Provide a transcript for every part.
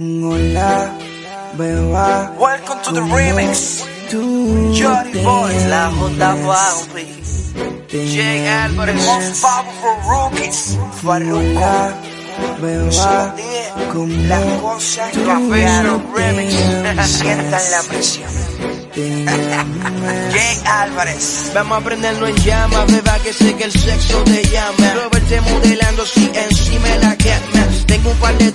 Hola, beba. Welcome to the remix. Te Boys, la J llamas, please. te Jay Álvarez, most powerful rookies. Farruko. Beba. cosas tú cambiaron. te Remix. Sientan la presión. te. Jay Álvarez. Vamos a prenderlo en llama, beba que sé que el sexo te llama. Robert modelando si encima la quema. Tengo un par de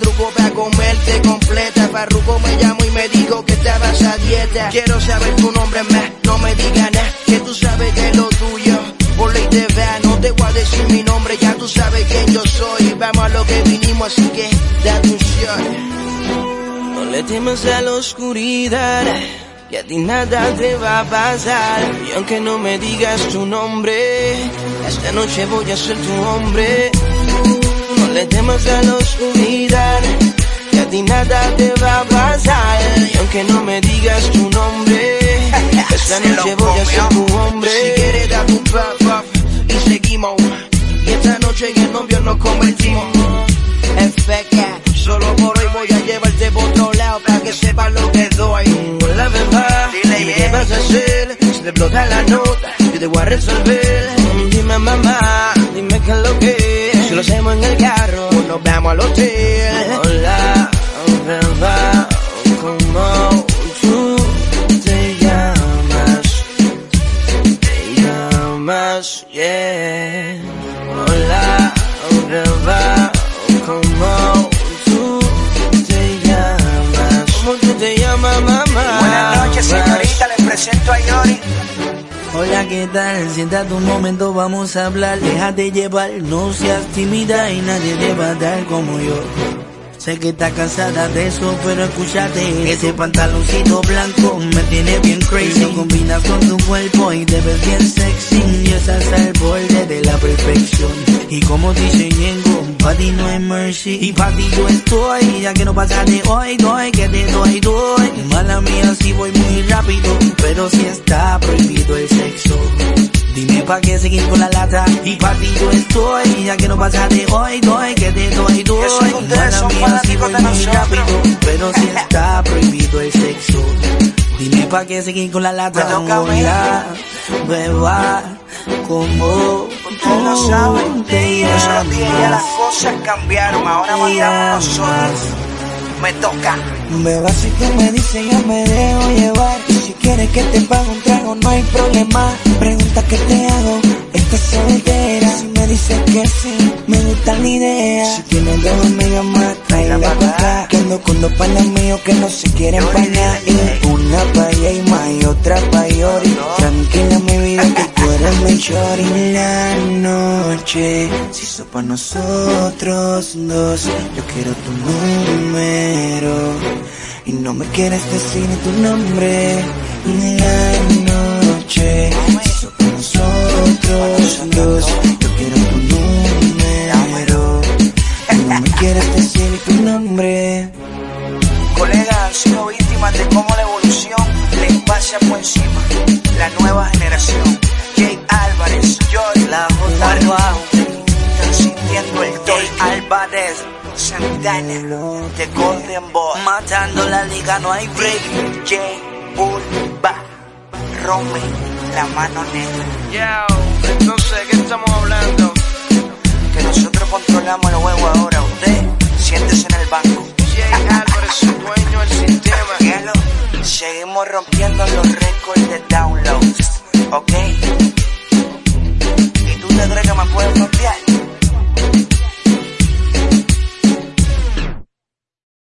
Farruko me llamo y me dijo que estabas a dieta. Quiero saber tu nombre más, no me digas nada, que tú sabes que es lo tuyo. Por ley te vea, no te voy a decir mi nombre, ya tú sabes quién yo soy. Vamos a lo que vinimos, así que date un shot. No le temas a la oscuridad, que a ti nada te va a pasar. Y aunque no me digas tu nombre, esta noche voy a ser tu hombre. No le temas a la oscuridad, ti nada te va a pasar. Y aunque no me digas tu nombre, esta noche voy a ser tu hombre. Si quieres dar un pop up y seguimos. Y esta noche en el novio nos convertimos. FK, solo por hoy voy a llevarte por otro lado para que sepas lo que doy. Dile dime bien. qué vas a hacer, si te explota la nota, yo te voy a resolver. Dime mamá, dime qué es lo que es, si lo hacemos en el carro, nos vamos al hotel. Llamas, yeah. Hola, bebé, ¿cómo tú te llamas? ¿Cómo tú te llamas, mamá? Buenas noches, señorita. Les presento a Yori. Hola, ¿qué tal? Siéntate un momento, vamos a hablar. Déjate llevar, no seas tímida y nadie te va a dar como yo. Sé que estás cansada de eso, pero escúchate. Ese pantaloncito blanco me tiene bien crazy. Lo combinas con tu cuerpo y te ves bien sexy. Ti no hay mercy. Y para ti yo estoy, ya que no pasa de hoy, doy, que te doy, doy. Mala mía, si voy muy rápido, pero si está prohibido el sexo. Dime pa' qué seguir con la lata. Y pa' ti yo estoy. Ya que no pasa de hoy, doy Que te doy, doy. Mala mía, si voy muy rápido. Pero si está prohibido el sexo. Dime pa' qué seguir con la lata. Hola, beba Como Ustedes lo saben. te Yo se los dije, ya las llamas cosas cambiaron. Ahora mandamos nosotros. Me toca. Beba, si tú me dices yo me dejo llevar Y si quieres que te pague un trago no hay problema Pregunta que te hago, estás soltera Si me dices que sí, me gusta la idea Si tienes dos amigas más, tráela para acá Que ando con dos panas míos que no se quieren pagar Y una pa' noche se hizo pa' nosotros dos Yo quiero tu número y no me quieres decir ni tu nombre. La noche se hizo con nosotros dos. Yo quiero tu número. Y no me quieres decir ni tu nombre. Colegas han sido víctimas de cómo la evolución les pasa por encima. La nueva generación. Jay Álvarez, Joy, la J. Álvarez, Santana, The Golden Boy. Matando la liga, no hay break. Jay Bulba, Romy, la mano negra. Yo, entonces, ¿qué estamos hablando? Que nosotros controlamos el juego ahora. Usted, siéntese en el banco. Jay Álvarez, su dueño del sistema. Seguimos rompiendo los récords de downloads, ¿ok?